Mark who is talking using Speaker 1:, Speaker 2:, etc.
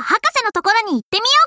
Speaker 1: 博士のところに行ってみよう。